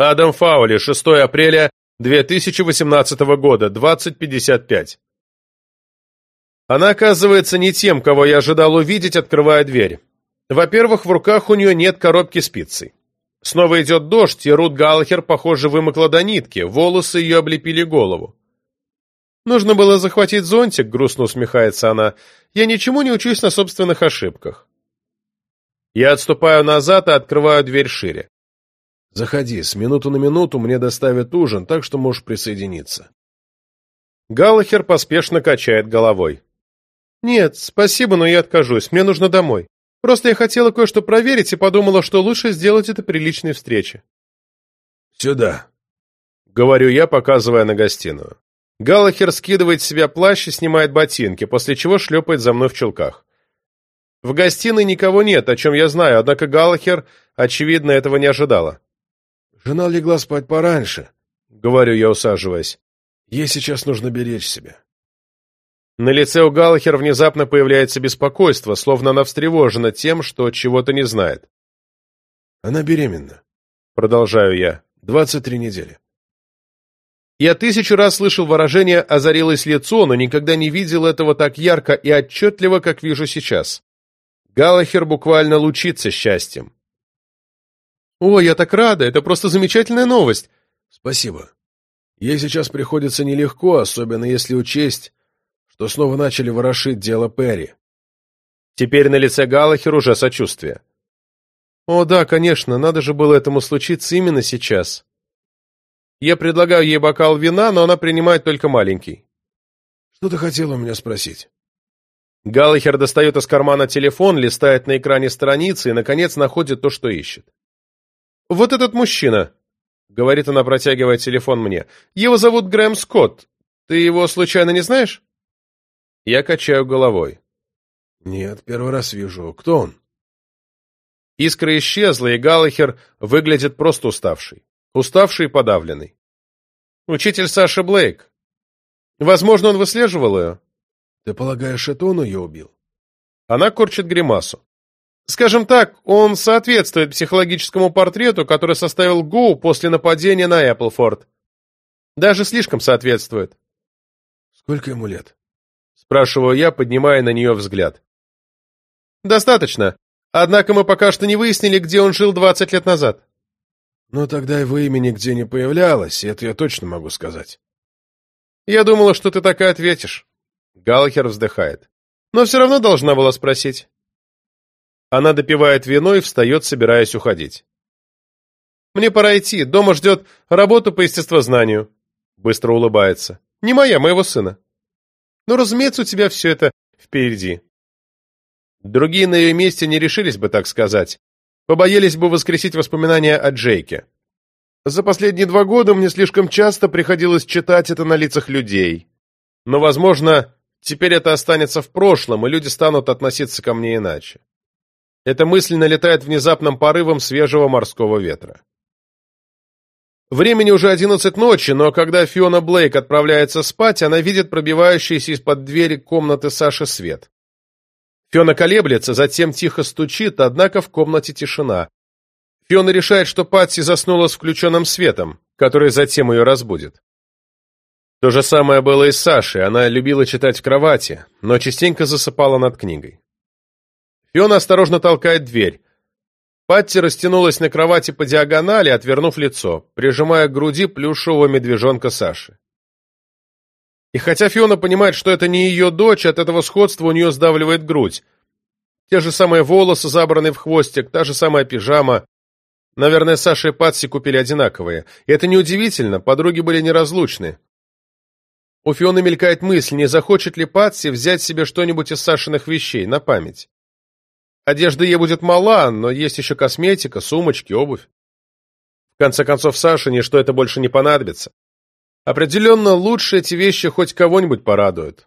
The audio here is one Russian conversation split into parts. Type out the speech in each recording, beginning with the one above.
Адам Фаули, 6 апреля 2018 года, 20.55. Она оказывается не тем, кого я ожидал увидеть, открывая дверь. Во-первых, в руках у нее нет коробки с пиццей. Снова идет дождь, и Рут Галлахер, похоже, вымокла до нитки, волосы ее облепили голову. «Нужно было захватить зонтик», — грустно усмехается она. «Я ничему не учусь на собственных ошибках». Я отступаю назад и открываю дверь шире. «Заходи, с минуту на минуту мне доставят ужин, так что можешь присоединиться». Галлахер поспешно качает головой. «Нет, спасибо, но я откажусь, мне нужно домой. Просто я хотела кое-что проверить и подумала, что лучше сделать это при личной встрече». «Сюда», — говорю я, показывая на гостиную. Галлахер скидывает с себя плащ и снимает ботинки, после чего шлепает за мной в чулках. В гостиной никого нет, о чем я знаю, однако Галлахер, очевидно, этого не ожидала. «Жена легла спать пораньше», — говорю я, усаживаясь. «Ей сейчас нужно беречь себя». На лице у Галлахер внезапно появляется беспокойство, словно она встревожена тем, что чего-то не знает. «Она беременна», — продолжаю я. «Двадцать три недели». Я тысячу раз слышал выражение «озарилось лицо», но никогда не видел этого так ярко и отчетливо, как вижу сейчас. Галлахер буквально лучится счастьем. «О, я так рада! Это просто замечательная новость!» «Спасибо. Ей сейчас приходится нелегко, особенно если учесть, что снова начали ворошить дело Перри». Теперь на лице Галлахер уже сочувствие. «О, да, конечно, надо же было этому случиться именно сейчас. Я предлагаю ей бокал вина, но она принимает только маленький». «Что ты хотела у меня спросить?» Галлахер достает из кармана телефон, листает на экране страницы и, наконец, находит то, что ищет. «Вот этот мужчина», — говорит она, протягивая телефон мне. «Его зовут Грэм Скотт. Ты его случайно не знаешь?» Я качаю головой. «Нет, первый раз вижу. Кто он?» Искра исчезла, и Галлахер выглядит просто уставший. Уставший и подавленный. Учитель Саша Блейк. Возможно, он выслеживал ее. Ты полагаешь, это он ее убил? Она корчит гримасу. Скажем так, он соответствует психологическому портрету, который составил Гоу после нападения на Эпплфорд. Даже слишком соответствует. Сколько ему лет? Спрашиваю я, поднимая на нее взгляд. Достаточно. Однако мы пока что не выяснили, где он жил 20 лет назад. Но тогда его имя нигде не появлялось, и это я точно могу сказать. Я думала, что ты так и ответишь. Галлахер вздыхает. Но все равно должна была спросить. Она допивает вино и встает, собираясь уходить. «Мне пора идти. Дома ждет работа по естествознанию». Быстро улыбается. «Не моя, моего сына». «Ну, разумеется, у тебя все это впереди». Другие на ее месте не решились бы так сказать. Побоялись бы воскресить воспоминания о Джейке. За последние два года мне слишком часто приходилось читать это на лицах людей. Но, возможно, Теперь это останется в прошлом, и люди станут относиться ко мне иначе. Эта мысль налетает внезапным порывом свежего морского ветра. Времени уже одиннадцать ночи, но когда Фиона Блейк отправляется спать, она видит пробивающийся из-под двери комнаты Саши свет. Фиона колеблется, затем тихо стучит, однако в комнате тишина. Фиона решает, что Патси заснула с включенным светом, который затем ее разбудит. То же самое было и с Сашей, она любила читать в кровати, но частенько засыпала над книгой. Фиона осторожно толкает дверь. Патти растянулась на кровати по диагонали, отвернув лицо, прижимая к груди плюшевого медвежонка Саши. И хотя Фиона понимает, что это не ее дочь, от этого сходства у нее сдавливает грудь. Те же самые волосы, забранные в хвостик, та же самая пижама. Наверное, Саша и Патси купили одинаковые. И это неудивительно, подруги были неразлучны. У Фионы мелькает мысль, не захочет ли Патси взять себе что-нибудь из Сашиных вещей на память. Одежда ей будет мала, но есть еще косметика, сумочки, обувь. В конце концов, Саше ничто это больше не понадобится. Определенно, лучше эти вещи хоть кого-нибудь порадуют.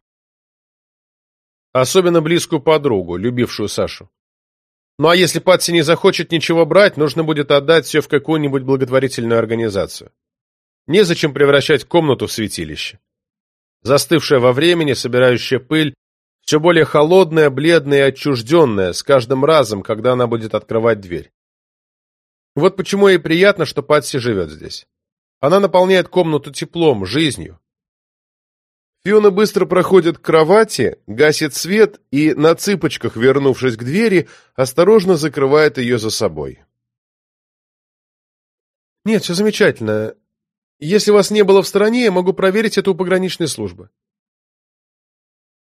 Особенно близкую подругу, любившую Сашу. Ну а если Патси не захочет ничего брать, нужно будет отдать все в какую-нибудь благотворительную организацию. Незачем превращать комнату в святилище застывшая во времени, собирающая пыль, все более холодная, бледная и отчужденная с каждым разом, когда она будет открывать дверь. Вот почему ей приятно, что Патси живет здесь. Она наполняет комнату теплом, жизнью. Фиона быстро проходит к кровати, гасит свет и, на цыпочках вернувшись к двери, осторожно закрывает ее за собой. «Нет, все замечательно. Если вас не было в стране, я могу проверить это у пограничной службы».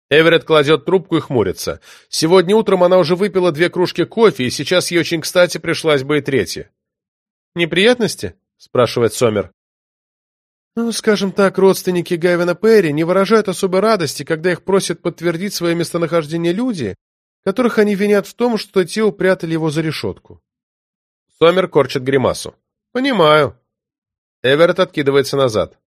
Эверетт кладет трубку и хмурится. Сегодня утром она уже выпила две кружки кофе, и сейчас ей очень кстати пришлась бы и третья. «Неприятности?» — спрашивает Сомер. Ну, скажем так, родственники Гайвена Перри не выражают особой радости, когда их просят подтвердить свое местонахождение люди, которых они винят в том, что те упрятали его за решетку. Сомер корчит гримасу. «Понимаю». Эверетт откидывается назад.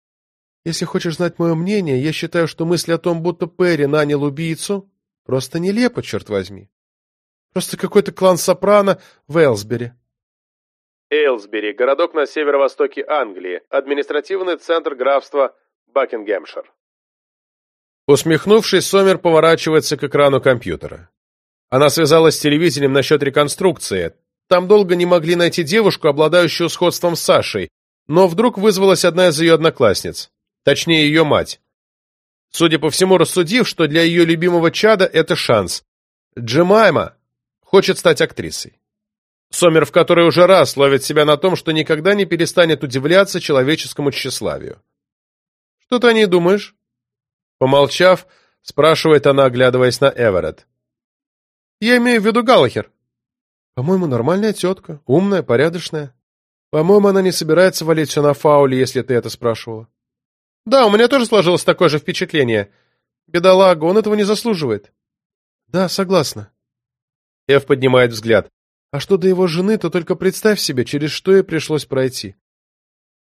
«Если хочешь знать мое мнение, я считаю, что мысль о том, будто Перри нанял убийцу, просто нелепо, черт возьми. Просто какой-то клан Сопрано в Элсбери. Эйлсбери, городок на северо-востоке Англии, административный центр графства Бакингемшир. Усмехнувшись, Сомер поворачивается к экрану компьютера. Она связалась с телевидением насчет реконструкции. Там долго не могли найти девушку, обладающую сходством с Сашей, но вдруг вызвалась одна из ее одноклассниц, точнее ее мать. Судя по всему, рассудив, что для ее любимого чада это шанс. Джемайма хочет стать актрисой. Сомер в который уже раз ловит себя на том, что никогда не перестанет удивляться человеческому тщеславию. «Что ты о ней думаешь?» Помолчав, спрашивает она, оглядываясь на Эверетт. «Я имею в виду Галлахер». «По-моему, нормальная тетка, умная, порядочная. По-моему, она не собирается валить все на фауле, если ты это спрашивала». «Да, у меня тоже сложилось такое же впечатление. Бедолага, он этого не заслуживает». «Да, согласна». Эв поднимает взгляд. А что до его жены, то только представь себе, через что ей пришлось пройти.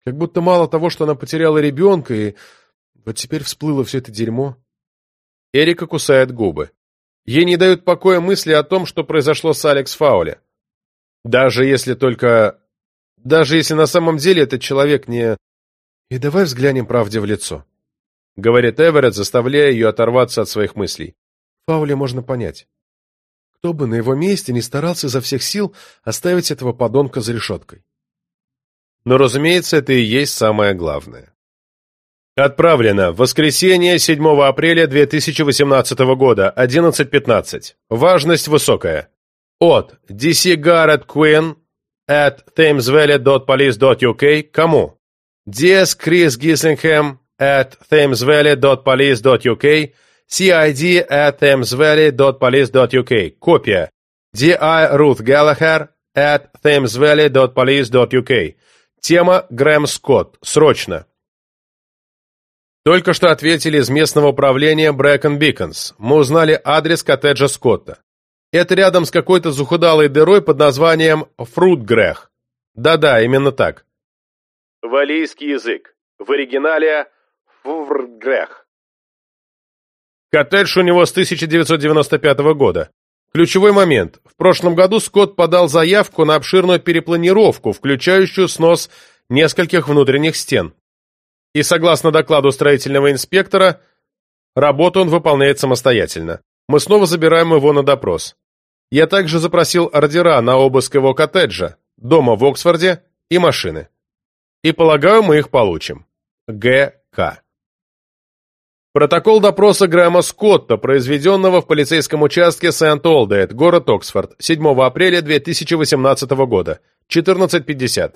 Как будто мало того, что она потеряла ребенка, и вот теперь всплыло все это дерьмо. Эрика кусает губы. Ей не дают покоя мысли о том, что произошло с Алекс Фаули. Даже если только... Даже если на самом деле этот человек не... И давай взглянем правде в лицо. Говорит Эверетт, заставляя ее оторваться от своих мыслей. Фаули можно понять. Кто бы на его месте не старался изо всех сил оставить этого подонка за решеткой. Но, разумеется, это и есть самое главное. Отправлено. Воскресенье, 7 апреля 2018 года, 11.15. Важность высокая. От DC Garrett Quinn at thamesvalley.police.uk Кому? DS Chris Gislingham at thamesvalley.police.uk cid at thamesvalley.police.uk. Копия. D.I. Ruth Gallagher at thamesvalley.police.uk. Тема Грэм Скотт. Срочно. Только что ответили из местного управления Брэкон Биконс. Мы узнали адрес коттеджа Скотта. Это рядом с какой-то захудалой дырой под названием Фрутгрех. Да-да, именно так. Валийский язык. В оригинале Фрутгрех. Коттедж у него с 1995 года. Ключевой момент. В прошлом году Скотт подал заявку на обширную перепланировку, включающую снос нескольких внутренних стен. И согласно докладу строительного инспектора, работу он выполняет самостоятельно. Мы снова забираем его на допрос. Я также запросил ордера на обыск его коттеджа, дома в Оксфорде и машины. И полагаю, мы их получим. Г.К. Протокол допроса Грэма Скотта, произведенного в полицейском участке Сент-Олдейт, город Оксфорд, 7 апреля 2018 года, 14.50.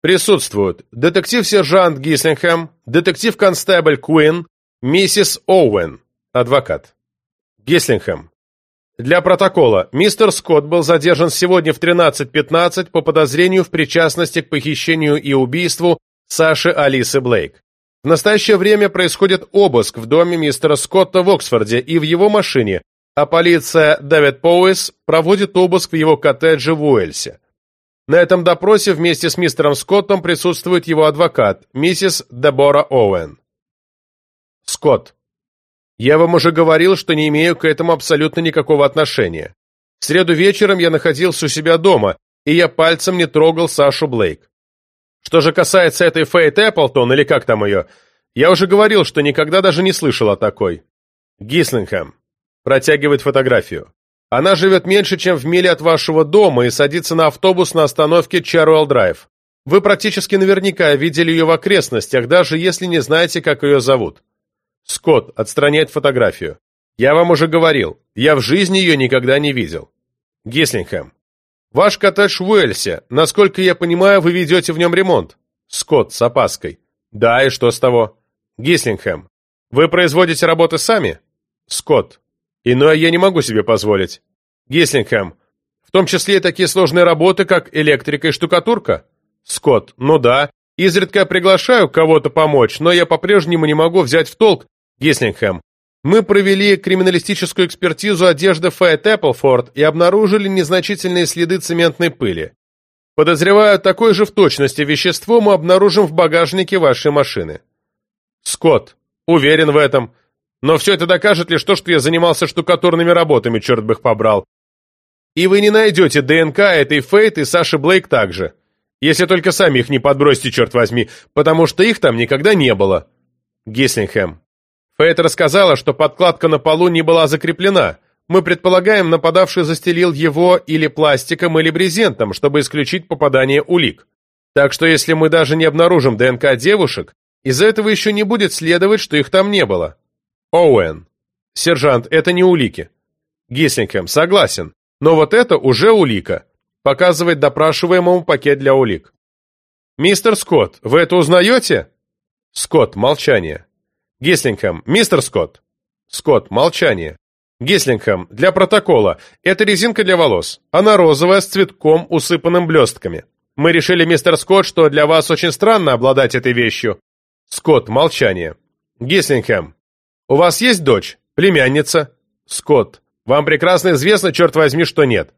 Присутствуют детектив-сержант Гислингхэм, детектив-констебль Куин, миссис Оуэн, адвокат. Гислингхэм. Для протокола, мистер Скотт был задержан сегодня в 13.15 по подозрению в причастности к похищению и убийству Саши Алисы Блейк. В настоящее время происходит обыск в доме мистера Скотта в Оксфорде и в его машине, а полиция Дэвид Поуэс проводит обыск в его коттедже в Уэльсе. На этом допросе вместе с мистером Скоттом присутствует его адвокат, миссис Дебора Оуэн. Скотт. Я вам уже говорил, что не имею к этому абсолютно никакого отношения. В среду вечером я находился у себя дома, и я пальцем не трогал Сашу Блейк. Что же касается этой Фейт Эпплтон, или как там ее, я уже говорил, что никогда даже не слышал о такой. Гислингхэм. Протягивает фотографию. Она живет меньше, чем в миле от вашего дома и садится на автобус на остановке Чаруэлл-Драйв. Вы практически наверняка видели ее в окрестностях, даже если не знаете, как ее зовут. Скотт отстраняет фотографию. Я вам уже говорил, я в жизни ее никогда не видел. Гислингхэм. Ваш коттедж в Уэльсе. Насколько я понимаю, вы ведете в нем ремонт. Скотт с опаской. Да, и что с того? Гислингхэм. Вы производите работы сами? Скотт. Иное я не могу себе позволить. Гислингхэм. В том числе и такие сложные работы, как электрика и штукатурка? Скотт. Ну да. Изредка приглашаю кого-то помочь, но я по-прежнему не могу взять в толк, Гислингхэм. Мы провели криминалистическую экспертизу одежды Фэйт Эпплфорд и обнаружили незначительные следы цементной пыли. Подозреваю, такое же в точности вещество мы обнаружим в багажнике вашей машины. Скотт, уверен в этом. Но все это докажет лишь то, что я занимался штукатурными работами, черт бы их побрал. И вы не найдете ДНК этой Фейт и Саши Блейк также. Если только сами их не подбросите, черт возьми, потому что их там никогда не было. Гислингхэм. Фейт рассказала, что подкладка на полу не была закреплена. Мы предполагаем, нападавший застелил его или пластиком, или брезентом, чтобы исключить попадание улик. Так что если мы даже не обнаружим ДНК девушек, из этого еще не будет следовать, что их там не было. Оуэн. Сержант, это не улики. Гислингхэм, согласен. Но вот это уже улика. Показывает допрашиваемому пакет для улик. Мистер Скотт, вы это узнаете? Скотт, молчание. Гислингхэм, мистер Скотт. Скотт, молчание. Гислингхэм, для протокола. Это резинка для волос. Она розовая, с цветком, усыпанным блестками. Мы решили, мистер Скотт, что для вас очень странно обладать этой вещью. Скотт, молчание. Гислингхэм, у вас есть дочь? Племянница? Скотт, вам прекрасно известно, черт возьми, что нет.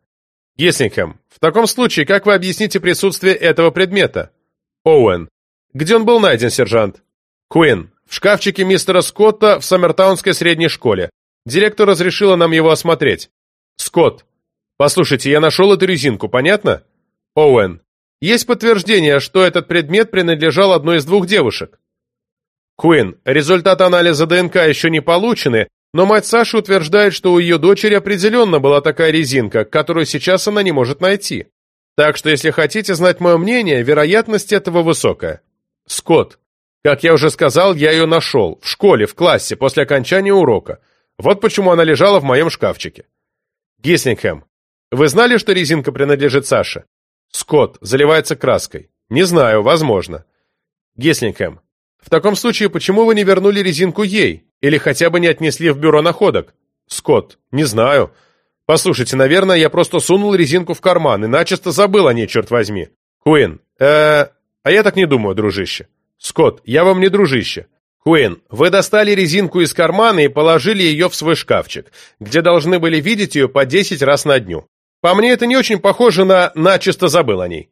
Гислингхэм, в таком случае, как вы объясните присутствие этого предмета? Оуэн, где он был найден, сержант? Куин, в шкафчике мистера Скотта в Саммертаунской средней школе. Директор разрешила нам его осмотреть. Скотт. Послушайте, я нашел эту резинку, понятно? Оуэн. Есть подтверждение, что этот предмет принадлежал одной из двух девушек. Куин. Результаты анализа ДНК еще не получены, но мать Саши утверждает, что у ее дочери определенно была такая резинка, которую сейчас она не может найти. Так что, если хотите знать мое мнение, вероятность этого высокая. Скотт. Как я уже сказал, я ее нашел. В школе, в классе, после окончания урока. Вот почему она лежала в моем шкафчике. Гислингхэм. Вы знали, что резинка принадлежит Саше? Скотт. Заливается краской. Не знаю, возможно. Гислингхэм. В таком случае, почему вы не вернули резинку ей? Или хотя бы не отнесли в бюро находок? Скотт. Не знаю. Послушайте, наверное, я просто сунул резинку в карман и начисто забыл о ней, черт возьми. Куин. э А я так не думаю, дружище. «Скотт, я вам не дружище. Куин, вы достали резинку из кармана и положили ее в свой шкафчик, где должны были видеть ее по десять раз на дню. По мне это не очень похоже на «начисто забыл о ней».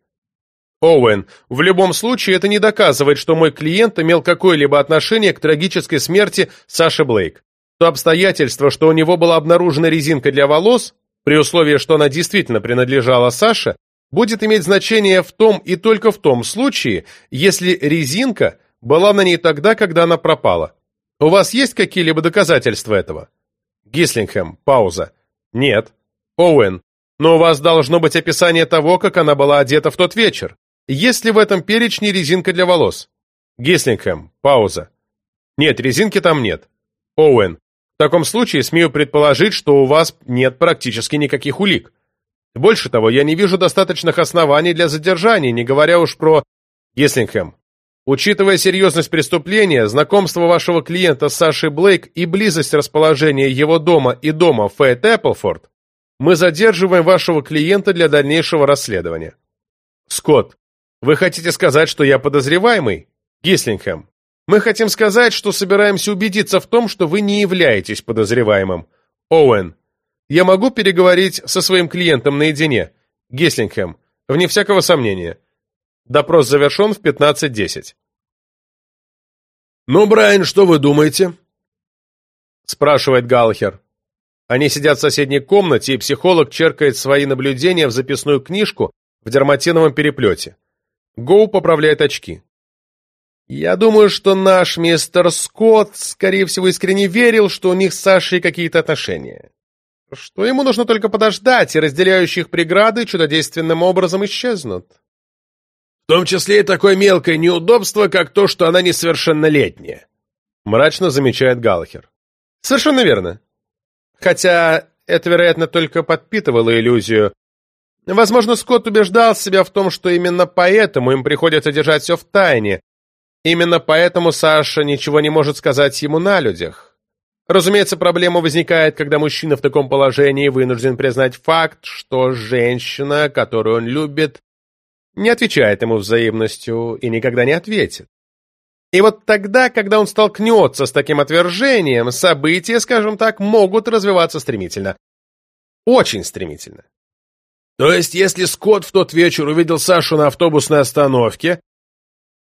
Оуэн, в любом случае это не доказывает, что мой клиент имел какое-либо отношение к трагической смерти Саши Блейк. То обстоятельство, что у него была обнаружена резинка для волос, при условии, что она действительно принадлежала Саше, будет иметь значение в том и только в том случае, если резинка была на ней тогда, когда она пропала. У вас есть какие-либо доказательства этого? Гислингхэм, пауза. Нет. Оуэн, но у вас должно быть описание того, как она была одета в тот вечер. Есть ли в этом перечне резинка для волос? Гислингхэм, пауза. Нет, резинки там нет. Оуэн, в таком случае смею предположить, что у вас нет практически никаких улик. Больше того, я не вижу достаточных оснований для задержания, не говоря уж про Еслингхэм. Учитывая серьезность преступления, знакомство вашего клиента с Сашей Блейк и близость расположения его дома и дома Фэйт Эпплфорд, мы задерживаем вашего клиента для дальнейшего расследования. Скотт, вы хотите сказать, что я подозреваемый? Гислингхэм, мы хотим сказать, что собираемся убедиться в том, что вы не являетесь подозреваемым. Оуэн, я могу переговорить со своим клиентом наедине? Геслингхэм. Вне всякого сомнения. Допрос завершен в 15.10. «Ну, Брайан, что вы думаете?» спрашивает Галлахер. Они сидят в соседней комнате, и психолог черкает свои наблюдения в записную книжку в дерматиновом переплете. Гоу поправляет очки. «Я думаю, что наш мистер Скотт, скорее всего, искренне верил, что у них с Сашей какие-то отношения. Что ему нужно только подождать, и разделяющие их преграды чудодейственным образом исчезнут. В том числе и такое мелкое неудобство, как то, что она несовершеннолетняя. Мрачно замечает Галахер. Совершенно верно. Хотя это, вероятно, только подпитывало иллюзию. Возможно, Скотт убеждал себя в том, что именно поэтому им приходится держать все в тайне. Именно поэтому Саша ничего не может сказать ему на людях. Разумеется, проблема возникает, когда мужчина в таком положении вынужден признать факт, что женщина, которую он любит, не отвечает ему взаимностью и никогда не ответит. И вот тогда, когда он столкнется с таким отвержением, события, скажем так, могут развиваться стремительно. Очень стремительно. То есть, если Скотт в тот вечер увидел Сашу на автобусной остановке,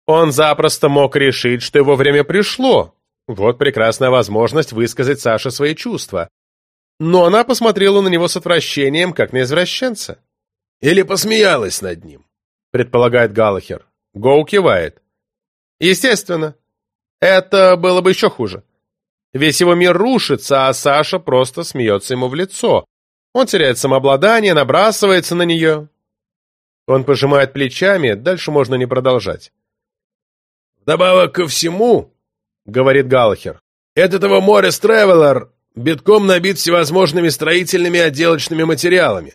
он запросто мог решить, что его время пришло. Вот прекрасная возможность высказать Саше свои чувства. Но она посмотрела на него с отвращением, как на извращенца. Или посмеялась над ним, предполагает Галлахер. Гоу кивает. Естественно. Это было бы еще хуже. Весь его мир рушится, а Саша просто смеется ему в лицо. Он теряет самообладание, набрасывается на нее. Он пожимает плечами, дальше можно не продолжать. «Добавок ко всему», — говорит Галлахер, — «этот его Моррис Тревелер битком набит всевозможными строительными отделочными материалами,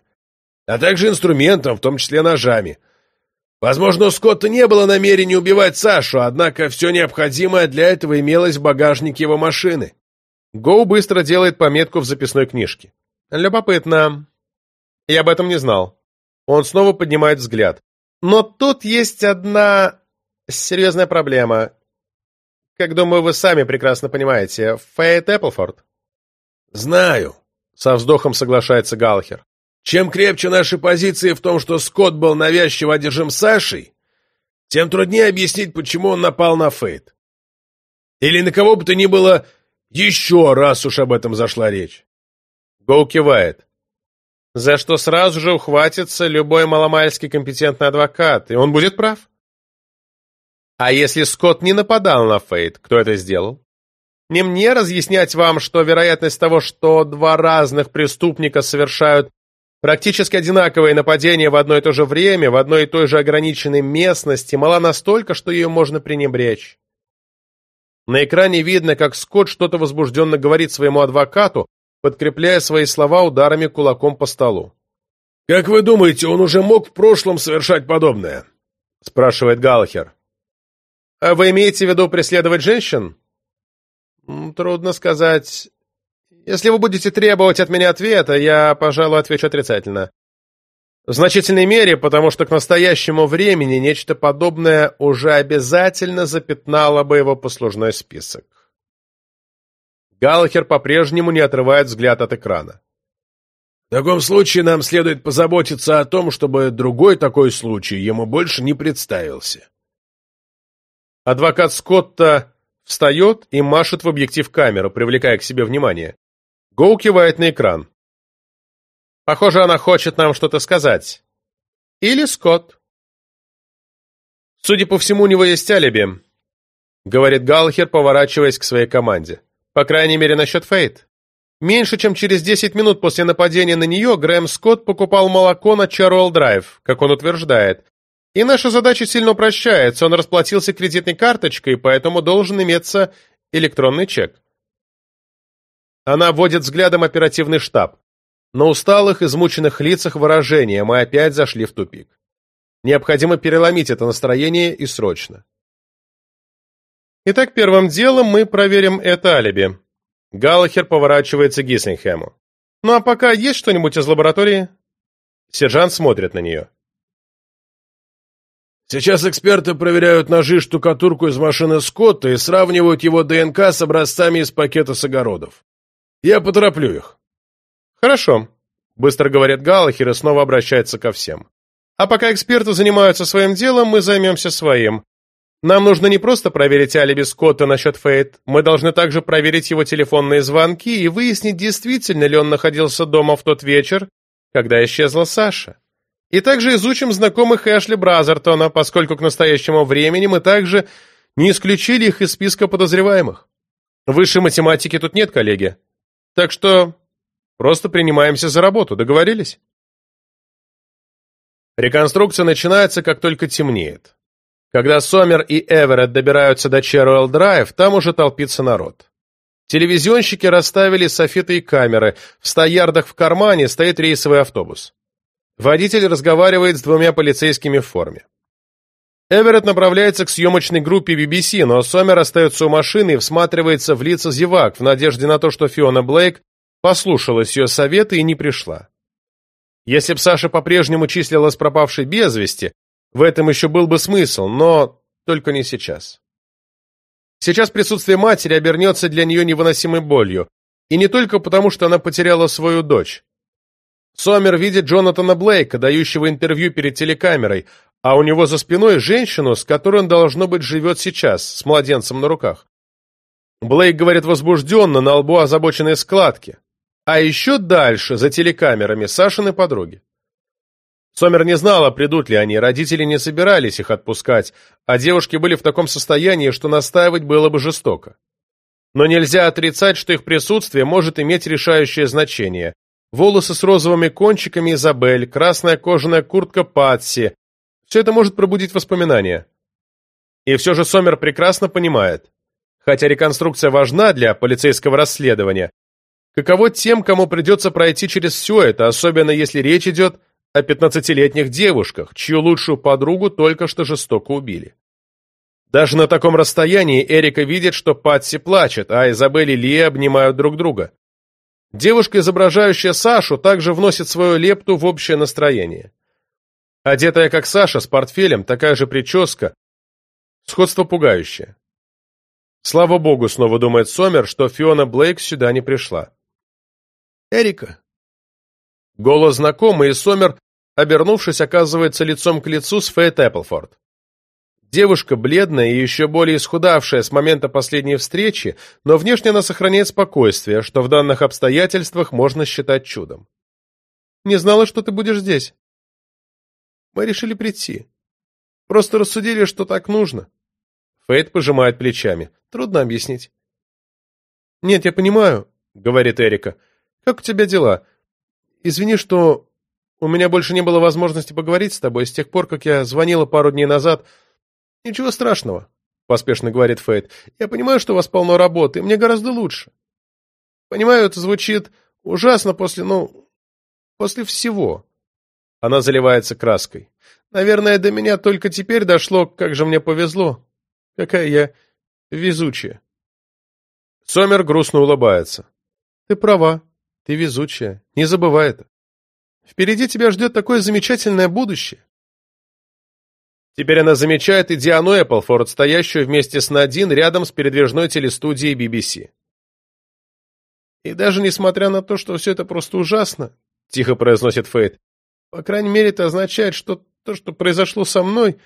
а также инструментом, в том числе ножами. Возможно, у Скотта не было намерения убивать Сашу, однако все необходимое для этого имелось в багажнике его машины. Гоу быстро делает пометку в записной книжке. Любопытно. Я об этом не знал. Он снова поднимает взгляд. Но тут есть одна серьезная проблема. Как, думаю, вы сами прекрасно понимаете. Фейт Эпплфорд. Знаю. Со вздохом соглашается Галхер. Чем крепче наши позиции в том, что Скотт был навязчиво одержим Сашей, тем труднее объяснить, почему он напал на Фейт. Или на кого бы то ни было еще раз уж об этом зашла речь. Гоу кивает. За что сразу же ухватится любой маломальский компетентный адвокат, и он будет прав. А если Скотт не нападал на Фейт, кто это сделал? Не мне разъяснять вам, что вероятность того, что два разных преступника совершают Практически одинаковые нападения в одно и то же время, в одной и той же ограниченной местности, мала настолько, что ее можно пренебречь. На экране видно, как Скотт что-то возбужденно говорит своему адвокату, подкрепляя свои слова ударами кулаком по столу. «Как вы думаете, он уже мог в прошлом совершать подобное?» – спрашивает Галлахер. «А вы имеете в виду преследовать женщин?» «Трудно сказать. Если вы будете требовать от меня ответа, я, пожалуй, отвечу отрицательно. В значительной мере, потому что к настоящему времени нечто подобное уже обязательно запятнало бы его послужной список. Галлахер по-прежнему не отрывает взгляд от экрана. В таком случае нам следует позаботиться о том, чтобы другой такой случай ему больше не представился. Адвокат Скотта встает и машет в объектив камеры, привлекая к себе внимание. Гоу кивает на экран. Похоже, она хочет нам что-то сказать. Или Скотт. Судя по всему, у него есть алиби, говорит Галхер, поворачиваясь к своей команде. По крайней мере, насчет Фейт. Меньше чем через 10 минут после нападения на нее Грэм Скотт покупал молоко на Чаруэлл Драйв, как он утверждает. И наша задача сильно упрощается. Он расплатился кредитной карточкой, поэтому должен иметься электронный чек. Она вводит взглядом оперативный штаб. На усталых, измученных лицах выражение, мы опять зашли в тупик. Необходимо переломить это настроение и срочно. Итак, первым делом мы проверим это алиби. Галлахер поворачивается к Гиссингхэму. Ну а пока есть что-нибудь из лаборатории? Сержант смотрит на нее. Сейчас эксперты проверяют ножи штукатурку из машины Скотта и сравнивают его ДНК с образцами из пакета с огородов. Я потороплю их. Хорошо, быстро говорит Галлахер и снова обращается ко всем. А пока эксперты занимаются своим делом, мы займемся своим. Нам нужно не просто проверить алиби Скотта насчет Фейт, мы должны также проверить его телефонные звонки и выяснить, действительно ли он находился дома в тот вечер, когда исчезла Саша. И также изучим знакомых Эшли Бразертона, поскольку к настоящему времени мы также не исключили их из списка подозреваемых. Высшей математики тут нет, коллеги. Так что Просто принимаемся за работу, договорились? Реконструкция начинается, как только темнеет. Когда Сомер и Эверетт добираются до Черуэлл Драйв, там уже толпится народ. Телевизионщики расставили софиты и камеры, в ста ярдах в кармане стоит рейсовый автобус. Водитель разговаривает с двумя полицейскими в форме. Эверетт направляется к съемочной группе BBC, но Сомер остается у машины и всматривается в лица зевак в надежде на то, что Фиона Блейк послушалась ее советы и не пришла. Если б Саша по-прежнему числилась пропавшей без вести, в этом еще был бы смысл, но только не сейчас. Сейчас присутствие матери обернется для нее невыносимой болью, и не только потому, что она потеряла свою дочь. Сомер видит Джонатана Блейка, дающего интервью перед телекамерой, а у него за спиной женщину, с которой он, должно быть, живет сейчас, с младенцем на руках. Блейк говорит возбужденно, на лбу озабоченные складки. А еще дальше, за телекамерами, Сашины подруги. Сомер не знала, придут ли они, родители не собирались их отпускать, а девушки были в таком состоянии, что настаивать было бы жестоко. Но нельзя отрицать, что их присутствие может иметь решающее значение. Волосы с розовыми кончиками Изабель, красная кожаная куртка Патси, все это может пробудить воспоминания. И все же Сомер прекрасно понимает, хотя реконструкция важна для полицейского расследования, каково тем, кому придется пройти через все это, особенно если речь идет о пятнадцатилетних девушках, чью лучшую подругу только что жестоко убили. Даже на таком расстоянии Эрика видит, что Патси плачет, а Изабель и Лия обнимают друг друга. Девушка, изображающая Сашу, также вносит свою лепту в общее настроение. Одетая как Саша, с портфелем, такая же прическа. Сходство пугающее. Слава богу, снова думает Сомер, что Фиона Блейк сюда не пришла. Эрика. Голос знакомый, и Сомер, обернувшись, оказывается лицом к лицу с Фейт Эпплфорд. Девушка бледная и еще более исхудавшая с момента последней встречи, но внешне она сохраняет спокойствие, что в данных обстоятельствах можно считать чудом. «Не знала, что ты будешь здесь». Мы решили прийти. Просто рассудили, что так нужно. Фейт пожимает плечами. Трудно объяснить. «Нет, я понимаю», — говорит Эрика. «Как у тебя дела? Извини, что у меня больше не было возможности поговорить с тобой с тех пор, как я звонила пару дней назад. Ничего страшного», — поспешно говорит Фейт. «Я понимаю, что у вас полно работы, и мне гораздо лучше. Понимаю, это звучит ужасно после, ну, после всего. Она заливается краской. Наверное, до меня только теперь дошло, как же мне повезло. Какая я везучая. Сомер грустно улыбается. Ты права, ты везучая. Не забывай это. Впереди тебя ждет такое замечательное будущее. Теперь она замечает и Диану Эпплфорд, стоящую вместе с Надин рядом с передвижной телестудией BBC. И даже несмотря на то, что все это просто ужасно, тихо произносит Фейт, по крайней мере, это означает, что то, что произошло со мной,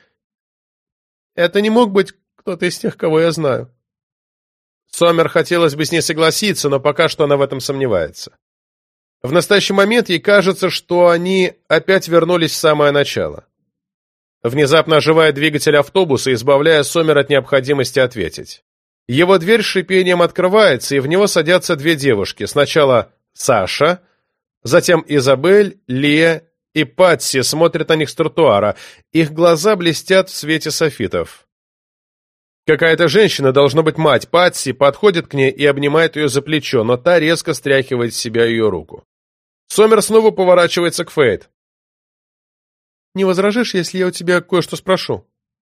это не мог быть кто-то из тех, кого я знаю. Сомер хотелось бы с ней согласиться, но пока что она в этом сомневается. В настоящий момент ей кажется, что они опять вернулись в самое начало. Внезапно оживает двигатель автобуса, избавляя Сомер от необходимости ответить. Его дверь с шипением открывается, и в него садятся две девушки. Сначала Саша, затем Изабель, Лия и Патси смотрят на них с тротуара. Их глаза блестят в свете софитов. Какая-то женщина, должно быть мать Патси, подходит к ней и обнимает ее за плечо, но та резко стряхивает с себя ее руку. Сомер снова поворачивается к Фейт. «Не возражишь, если я у тебя кое-что спрошу?»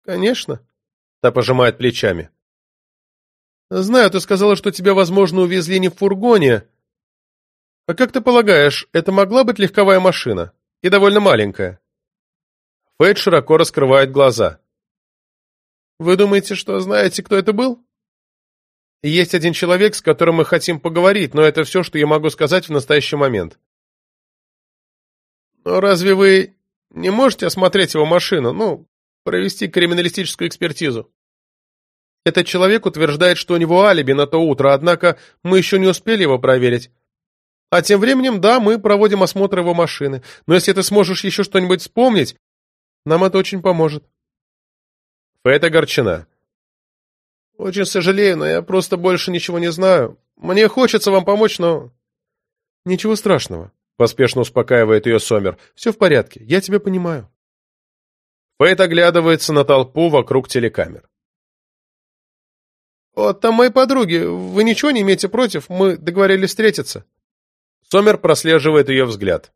«Конечно», — та пожимает плечами. «Знаю, ты сказала, что тебя, возможно, увезли не в фургоне. А как ты полагаешь, это могла быть легковая машина?» и довольно маленькая. Фейт широко раскрывает глаза. «Вы думаете, что знаете, кто это был?» «Есть один человек, с которым мы хотим поговорить, но это все, что я могу сказать в настоящий момент». «Но разве вы не можете осмотреть его машину, ну, провести криминалистическую экспертизу?» Этот человек утверждает, что у него алиби на то утро, однако мы еще не успели его проверить. А тем временем, да, мы проводим осмотр его машины. Но если ты сможешь еще что-нибудь вспомнить, нам это очень поможет. Фэт огорчена. Очень сожалею, но я просто больше ничего не знаю. Мне хочется вам помочь, но... «Ничего страшного», — поспешно успокаивает ее Сомер. «Все в порядке, я тебя понимаю». Фейт оглядывается на толпу вокруг телекамер. «Вот там мои подруги. Вы ничего не имеете против? Мы договорились встретиться». Сомер прослеживает ее взгляд.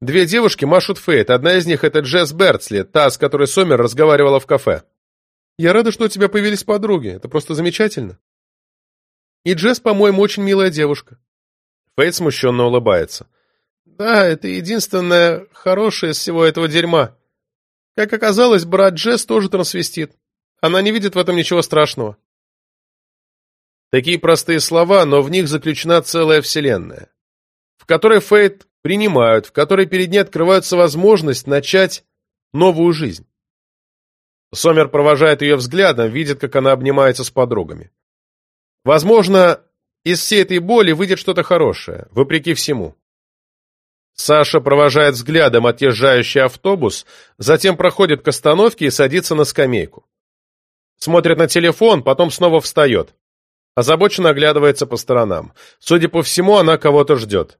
Две девушки машут Фейт. Одна из них — это Джесс Бертсли, та, с которой Сомер разговаривала в кафе. «Я рада, что у тебя появились подруги. Это просто замечательно». «И Джесс, по-моему, очень милая девушка». Фейт смущенно улыбается. «Да, это единственное хорошее из всего этого дерьма. Как оказалось, брат Джесс тоже трансвестит. Она не видит в этом ничего страшного». Такие простые слова, но в них заключена целая вселенная, в которой Фейт принимают, в которой перед ней открывается возможность начать новую жизнь. Сомер провожает ее взглядом, видит, как она обнимается с подругами. Возможно, из всей этой боли выйдет что-то хорошее, вопреки всему. Саша провожает взглядом отъезжающий автобус, затем проходит к остановке и садится на скамейку. Смотрит на телефон, потом снова встает. Озабоченно оглядывается по сторонам. Судя по всему, она кого-то ждет.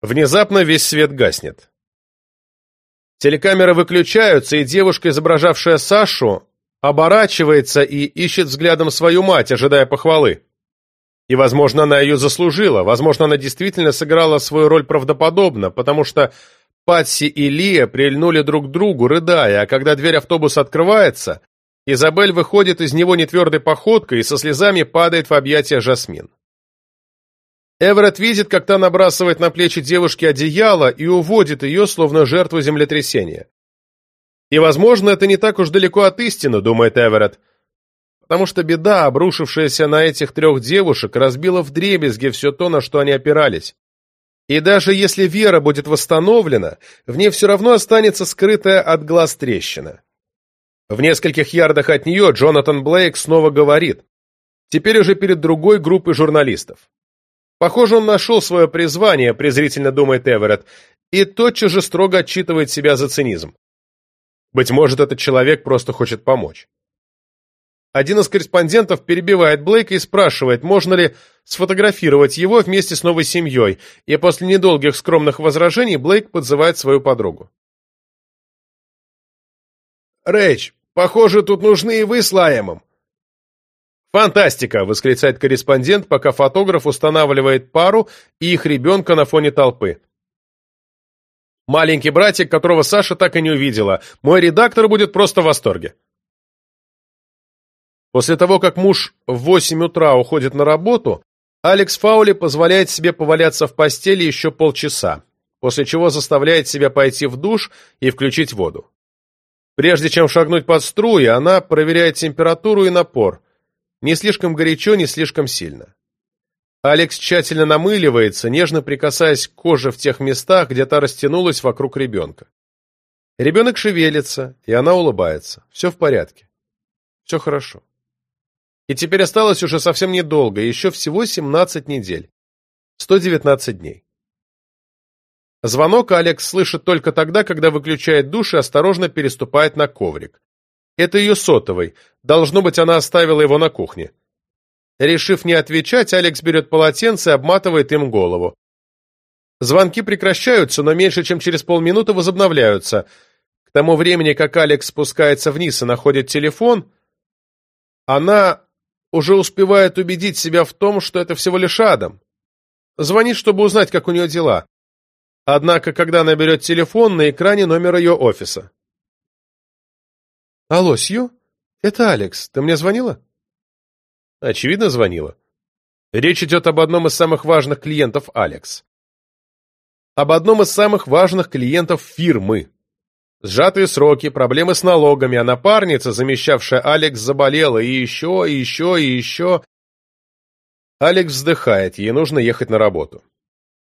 Внезапно весь свет гаснет. Телекамеры выключаются, и девушка, изображавшая Сашу, оборачивается и ищет взглядом свою мать, ожидая похвалы. И, возможно, она ее заслужила, возможно, она действительно сыграла свою роль правдоподобно, потому что Патси и Лия прильнули друг к другу, рыдая, а когда дверь автобуса открывается, Изабель выходит из него нетвердой походкой и со слезами падает в объятия Жасмин. Эверетт видит, как та набрасывает на плечи девушки одеяло и уводит ее, словно жертву землетрясения. И, возможно, это не так уж далеко от истины, думает Эверетт, потому что беда, обрушившаяся на этих трех девушек, разбила вдребезги все то, на что они опирались. И даже если вера будет восстановлена, в ней все равно останется скрытая от глаз трещина. В нескольких ярдах от нее Джонатан Блейк снова говорит, теперь уже перед другой группой журналистов. Похоже, он нашел свое призвание, презрительно думает Эверетт, и тотчас же строго отчитывает себя за цинизм. Быть может, этот человек просто хочет помочь. Один из корреспондентов перебивает Блейка и спрашивает, можно ли сфотографировать его вместе с новой семьей, и после недолгих скромных возражений Блейк подзывает свою подругу. «Рэйч, Похоже, тут нужны и вы с Лаемом. «Фантастика!» — восклицает корреспондент, пока фотограф устанавливает пару и их ребенка на фоне толпы. «Маленький братик, которого Саша так и не увидела. Мой редактор будет просто в восторге». После того, как муж в восемь утра уходит на работу, Алекс Фаули позволяет себе поваляться в постели еще полчаса, после чего заставляет себя пойти в душ и включить воду. Прежде чем шагнуть под струи, она проверяет температуру и напор. Не слишком горячо, не слишком сильно. Алекс тщательно намыливается, нежно прикасаясь к коже в тех местах, где та растянулась вокруг ребенка. Ребенок шевелится, и она улыбается. Все в порядке. Все хорошо. И теперь осталось уже совсем недолго, еще всего 17 недель. 119 дней. Звонок Алекс слышит только тогда, когда выключает душ и осторожно переступает на коврик. Это ее сотовый. Должно быть, она оставила его на кухне. Решив не отвечать, Алекс берет полотенце и обматывает им голову. Звонки прекращаются, но меньше чем через полминуты возобновляются. К тому времени, как Алекс спускается вниз и находит телефон, она уже успевает убедить себя в том, что это всего лишь Адам. Звонит, чтобы узнать, как у нее дела. Однако, когда она берет телефон, на экране номер ее офиса. «Алло, Сью? Это Алекс. Ты мне звонила?» Очевидно, звонила. Речь идет об одном из самых важных клиентов Алекс. Об одном из самых важных клиентов фирмы. Сжатые сроки, проблемы с налогами, а напарница, замещавшая Алекс, заболела, и еще, и еще, и еще. Алекс вздыхает, ей нужно ехать на работу.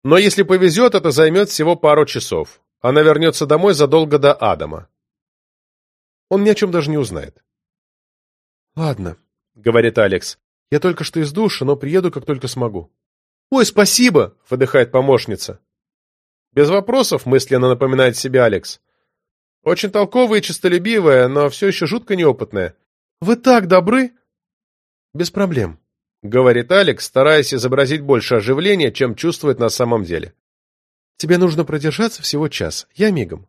Но если повезет, это займет всего пару часов. Она вернется домой задолго до Адама. Он ни о чем даже не узнает. «Ладно», — говорит Алекс. «Я только что из душа, но приеду, как только смогу». «Ой, спасибо!» — выдыхает помощница. Без вопросов, мысленно напоминает себе Алекс. Очень толковая и честолюбивая, но все еще жутко неопытная. «Вы так добры!» «Без проблем», — говорит Алекс, стараясь изобразить больше оживления, чем чувствует на самом деле. «Тебе нужно продержаться всего час. Я мигом».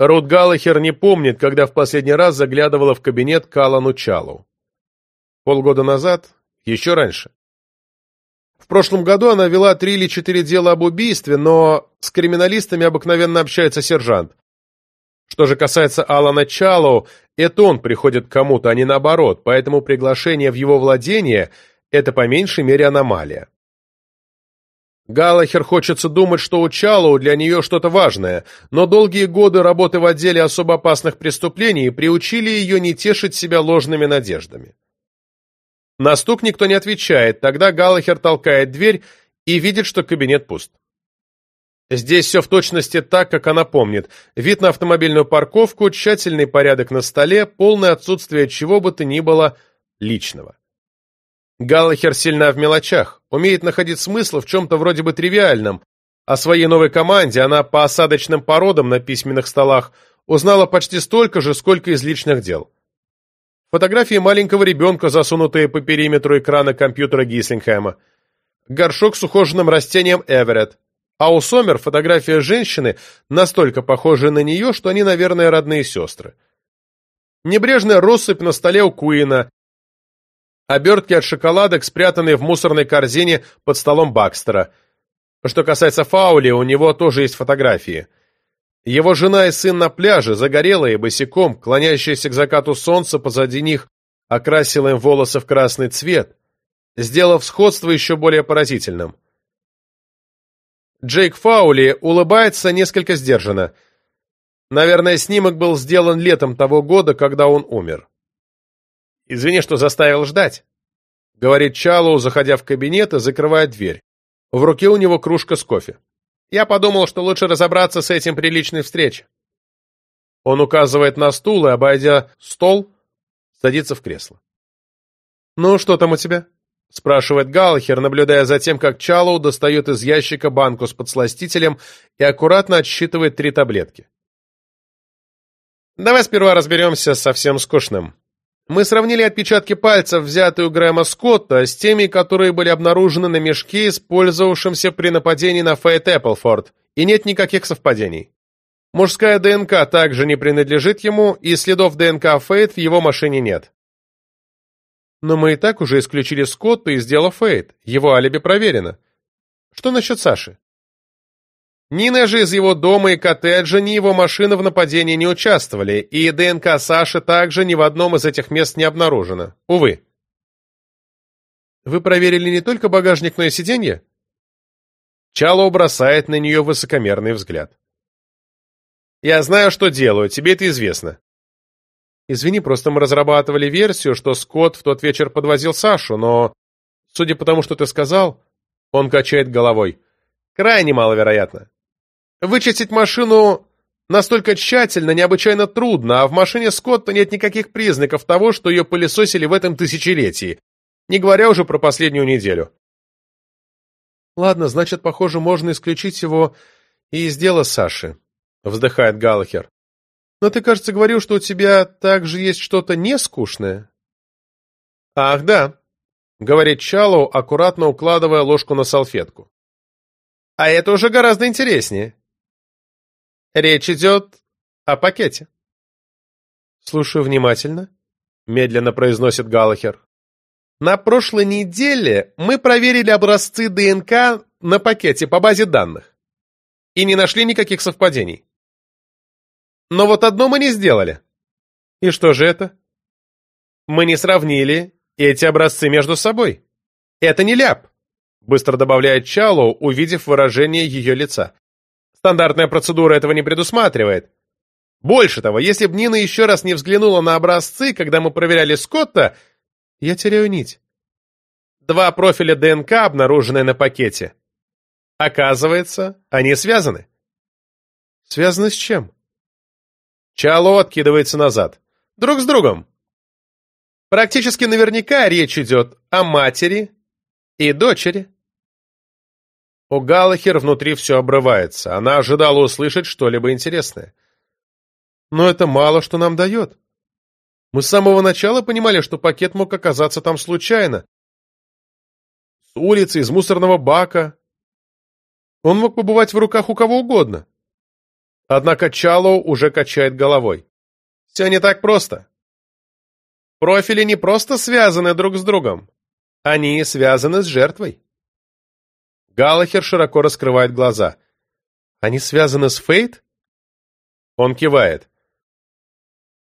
Рут Галлахер не помнит, когда в последний раз заглядывала в кабинет к Алану Чалу. Полгода назад, еще раньше. В прошлом году она вела три или четыре дела об убийстве, но с криминалистами обыкновенно общается сержант. Что же касается Алана Чалу, это он приходит к кому-то, а не наоборот, поэтому приглашение в его владение – это по меньшей мере аномалия. Галлахер хочется думать, что у Чалоу для нее что-то важное, но долгие годы работы в отделе особо опасных преступлений приучили ее не тешить себя ложными надеждами. На стук никто не отвечает, тогда Галлахер толкает дверь и видит, что кабинет пуст. Здесь все в точности так, как она помнит. Вид на автомобильную парковку, тщательный порядок на столе, полное отсутствие чего бы то ни было личного. Галлахер сильна в мелочах, умеет находить смысл в чем-то вроде бы тривиальном. О своей новой команде она по осадочным породам на письменных столах узнала почти столько же, сколько из личных дел. Фотографии маленького ребенка, засунутые по периметру экрана компьютера Гислингхэма. Горшок с ухоженным растением Эверетт. А у Сомер фотография женщины, настолько похожая на нее, что они, наверное, родные сестры. Небрежная россыпь на столе у Куина. Обертки от шоколадок, спрятанные в мусорной корзине под столом Бакстера. Что касается Фаули, у него тоже есть фотографии. Его жена и сын на пляже, загорелые, босиком, клонящиеся к закату солнца позади них, окрасила им волосы в красный цвет, сделав сходство еще более поразительным. Джейк Фаули улыбается несколько сдержанно. Наверное, снимок был сделан летом того года, когда он умер. «Извини, что заставил ждать», — говорит Чалоу, заходя в кабинет и закрывая дверь. В руке у него кружка с кофе. Я подумал, что лучше разобраться с этим при личной встрече. Он указывает на стул и, обойдя стол, садится в кресло. «Ну, что там у тебя?» — спрашивает Галлахер, наблюдая за тем, как Чалоу достает из ящика банку с подсластителем и аккуратно отсчитывает три таблетки. «Давай сперва разберемся с совсем скучным. Мы сравнили отпечатки пальцев, взятые у Грэма Скотта, с теми, которые были обнаружены на мешке, использовавшемся при нападении на Фейт Эпплфорд, и нет никаких совпадений. Мужская ДНК также не принадлежит ему, и следов ДНК Фейт в его машине нет. Но мы и так уже исключили Скотта из дела Фейт, его алиби проверено. Что насчет Саши? Нина же из его дома и коттеджа, ни его машина в нападении не участвовали, и ДНК Саши также ни в одном из этих мест не обнаружено. Увы. Вы проверили не только багажник, но и сиденье? Чало бросает на нее высокомерный взгляд. «Я знаю, что делаю, тебе это известно». «Извини, просто мы разрабатывали версию, что Скотт в тот вечер подвозил Сашу, но, судя по тому, что ты сказал...» Он качает головой. «Крайне маловероятно. Вычистить машину настолько тщательно необычайно трудно, а в машине Скотта нет никаких признаков того, что ее пылесосили в этом тысячелетии, не говоря уже про последнюю неделю. Ладно, значит, похоже, можно исключить его и из дела Саши, вздыхает Галлахер. Но ты, кажется, говорил, что у тебя также есть что-то нескучное. Ах, да, говорит Чалоу, аккуратно укладывая ложку на салфетку. А это уже гораздо интереснее. Речь идет о пакете. Слушаю внимательно, медленно произносит Галахер. На прошлой неделе мы проверили образцы ДНК на пакете по базе данных и не нашли никаких совпадений. Но вот одно мы не сделали. И что же это? Мы не сравнили эти образцы между собой. Это не ляп, быстро добавляет Чалоу, увидев выражение ее лица. Стандартная процедура этого не предусматривает. Больше того, если б Нина еще раз не взглянула на образцы, когда мы проверяли Скотта, я теряю нить. Два профиля ДНК, обнаруженные на пакете. Оказывается, они связаны. Связаны с чем? Чало откидывается назад. Друг с другом. Практически наверняка речь идет о матери и дочери. У Галлахер внутри все обрывается. Она ожидала услышать что-либо интересное. Но это мало что нам дает. Мы с самого начала понимали, что пакет мог оказаться там случайно. С улицы, из мусорного бака. Он мог побывать в руках у кого угодно. Однако Чалоу уже качает головой. Все не так просто. Профили не просто связаны друг с другом. Они связаны с жертвой. Галахер широко раскрывает глаза. Они связаны с Фейт? Он кивает.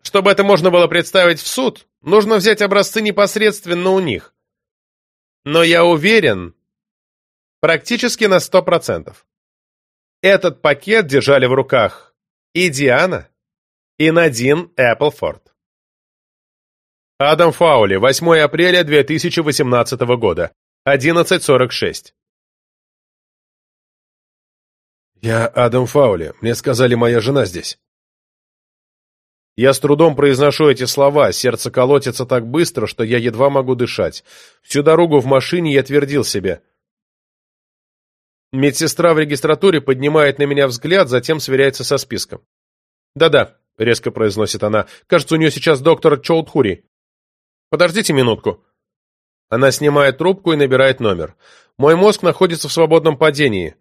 Чтобы это можно было представить в суд, нужно взять образцы непосредственно у них. Но я уверен, практически на сто процентов. Этот пакет держали в руках и Диана, и Надин Эпплфорд. Адам Фаули, 8 апреля 2018 года, 11.46. «Я Адам Фаули. Мне сказали, моя жена здесь». Я с трудом произношу эти слова, сердце колотится так быстро, что я едва могу дышать. Всю дорогу в машине я твердил себе. Медсестра в регистратуре поднимает на меня взгляд, затем сверяется со списком. «Да-да», — резко произносит она, — «кажется, у нее сейчас доктор Чоудхури». «Подождите минутку». Она снимает трубку и набирает номер. Мой мозг находится в свободном падении.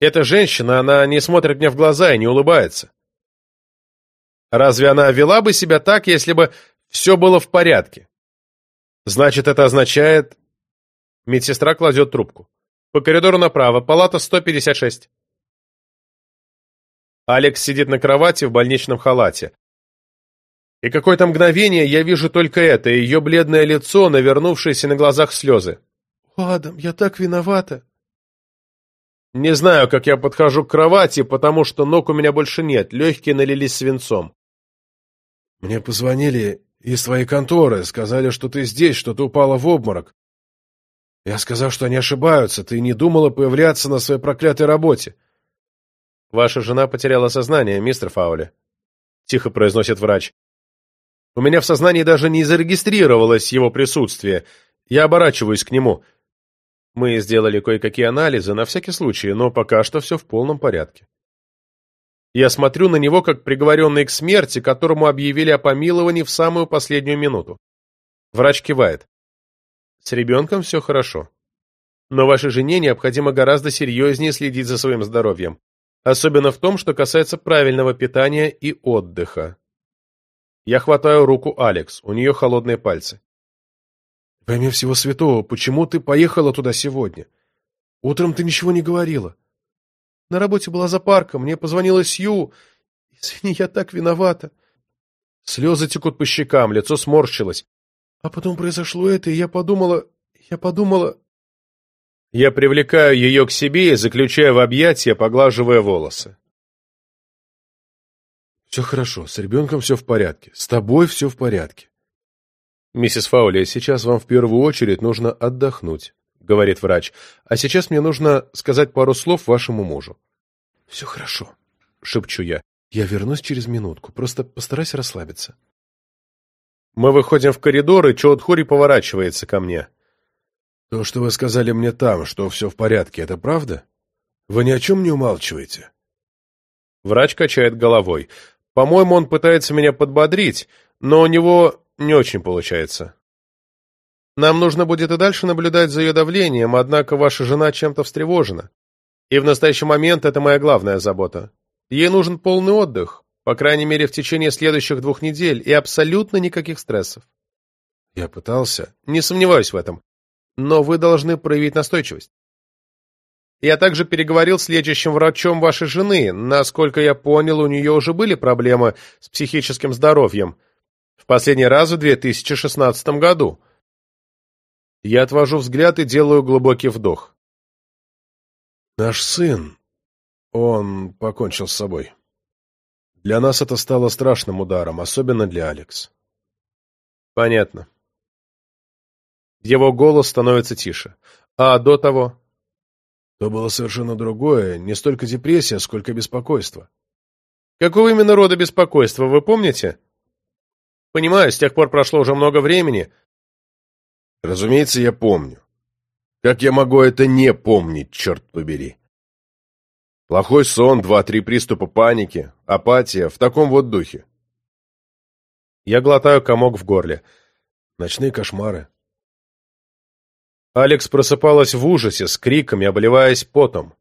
Эта женщина, она не смотрит мне в глаза и не улыбается. Разве она вела бы себя так, если бы все было в порядке? Значит, это означает... Медсестра кладет трубку. По коридору направо, палата 156. Алекс сидит на кровати в больничном халате. И какое-то мгновение я вижу только это, ее бледное лицо, навернувшееся на глазах слезы. «Адам, я так виновата!» Не знаю, как я подхожу к кровати, потому что ног у меня больше нет, легкие налились свинцом. Мне позвонили из твоей конторы, сказали, что ты здесь, что ты упала в обморок. Я сказал, что они ошибаются, ты не думала появляться на своей проклятой работе. Ваша жена потеряла сознание, мистер Фаули. Тихо произносит врач. У меня в сознании даже не зарегистрировалось его присутствие. Я оборачиваюсь к нему. Мы сделали кое-какие анализы, на всякий случай, но пока что все в полном порядке. Я смотрю на него, как приговоренный к смерти, которому объявили о помиловании в самую последнюю минуту. Врач кивает. С ребенком все хорошо. Но вашей жене необходимо гораздо серьезнее следить за своим здоровьем. Особенно в том, что касается правильного питания и отдыха. Я хватаю руку Алекс, у нее холодные пальцы. «Во имя всего святого, почему ты поехала туда сегодня? Утром ты ничего не говорила. На работе была запарка, мне позвонила Сью. Извини, я так виновата. Слезы текут по щекам, лицо сморщилось. А потом произошло это, и я подумала... Я подумала... Я привлекаю ее к себе и заключаю в объятия, поглаживая волосы. Все хорошо, с ребенком все в порядке, с тобой все в порядке. Миссис Фаули, сейчас вам в первую очередь нужно отдохнуть говорит врач, а сейчас мне нужно сказать пару слов вашему мужу. Все хорошо, шепчу я. Я вернусь через минутку, просто постарайся расслабиться. Мы выходим в коридор, и Чоудхури поворачивается ко мне. То, что вы сказали мне там, что все в порядке, это правда? Вы ни о чем не умалчиваете? Врач качает головой. По-моему, он пытается меня подбодрить, но у него не очень получается. Нам нужно будет и дальше наблюдать за ее давлением, однако ваша жена чем-то встревожена. И в настоящий момент это моя главная забота. Ей нужен полный отдых, по крайней мере, в течение следующих двух недель, и абсолютно никаких стрессов. Я пытался. Не сомневаюсь в этом. Но вы должны проявить настойчивость. Я также переговорил с лечащим врачом вашей жены. Насколько я понял, у нее уже были проблемы с психическим здоровьем. В последний раз в 2016 году. Я отвожу взгляд и делаю глубокий вдох. Наш сын, он покончил с собой. Для нас это стало страшным ударом, особенно для Алекс. Понятно. Его голос становится тише. А до того? То было совершенно другое, не столько депрессия, сколько беспокойство. Какого именно рода беспокойства, вы помните? Понимаю, с тех пор прошло уже много времени, Разумеется, я помню. Как я могу это не помнить, черт побери? Плохой сон, два-три приступа паники, апатия, в таком вот духе. Я глотаю комок в горле. Ночные кошмары. Алекс просыпалась в ужасе, с криками, обливаясь потом.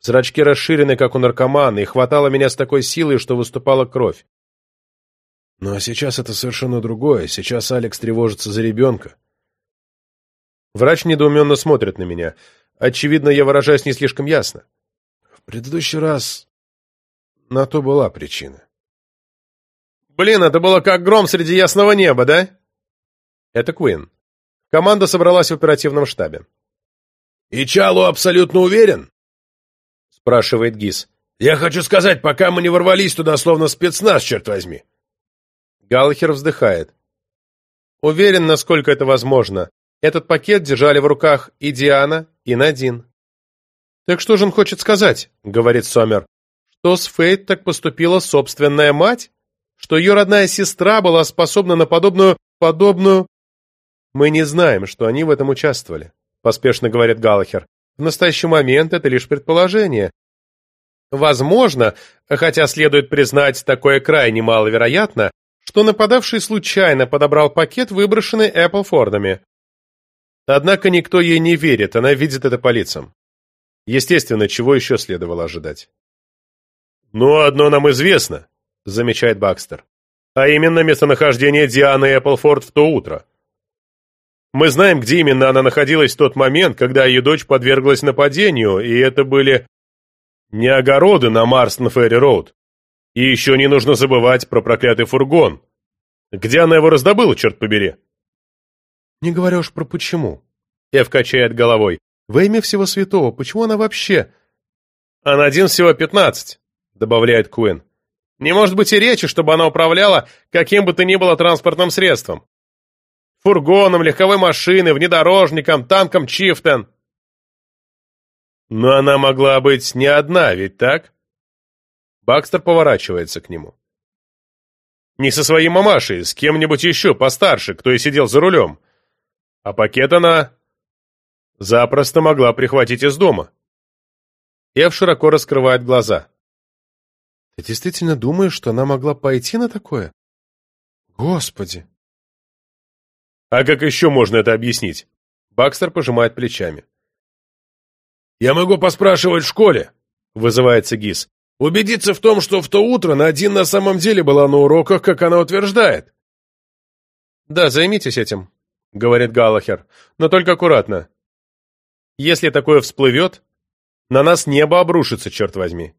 Зрачки расширены, как у наркомана, и хватало меня с такой силой, что выступала кровь. Но сейчас это совершенно другое. Сейчас Алекс тревожится за ребенка. Врач недоуменно смотрит на меня. Очевидно, я выражаюсь не слишком ясно. В предыдущий раз на то была причина. Блин, это было как гром среди ясного неба, да? Это Куин. Команда собралась в оперативном штабе. «И Чалу абсолютно уверен?» спрашивает Гис. «Я хочу сказать, пока мы не ворвались туда, словно спецназ, черт возьми!» Галлахер вздыхает. Уверен, насколько это возможно. Этот пакет держали в руках и Диана, и Надин. «Так что же он хочет сказать?» — говорит Сомер. «Что с Фейт так поступила собственная мать? Что ее родная сестра была способна на подобную... подобную...» «Мы не знаем, что они в этом участвовали», — поспешно говорит Галлахер. «В настоящий момент это лишь предположение. Возможно, хотя следует признать, такое крайне маловероятно, что нападавший случайно подобрал пакет, выброшенный Эпплфордами. Однако никто ей не верит, она видит это по лицам. Естественно, чего еще следовало ожидать. «Ну, одно нам известно», — замечает Бакстер, «а именно местонахождение Дианы Эпплфорд в то утро. Мы знаем, где именно она находилась в тот момент, когда ее дочь подверглась нападению, и это были не огороды на Марстон-Ферри-Роуд. И еще не нужно забывать про проклятый фургон. Где она его раздобыла, черт побери?» «Не говоря уж про почему». Эв качает головой. «Во имя всего святого, почему она вообще...» «Она один всего пятнадцать», — добавляет Куин. «Не может быть и речи, чтобы она управляла каким бы то ни было транспортным средством. Фургоном, легковой машиной, внедорожником, танком Чифтен». «Но она могла быть не одна, ведь так?» Бакстер поворачивается к нему. «Не со своей мамашей, с кем-нибудь еще постарше, кто и сидел за рулем. А пакет она запросто могла прихватить из дома». Эв широко раскрывает глаза. «Ты действительно думаешь, что она могла пойти на такое? Господи!» «А как еще можно это объяснить?» Бакстер пожимает плечами. «Я могу поспрашивать в школе», — вызывается Гис. «Убедиться в том, что в то утро Надин на самом деле была на уроках, как она утверждает». «Да, займитесь этим», — говорит Галлахер, — «но только аккуратно. Если такое всплывет, на нас небо обрушится, черт возьми».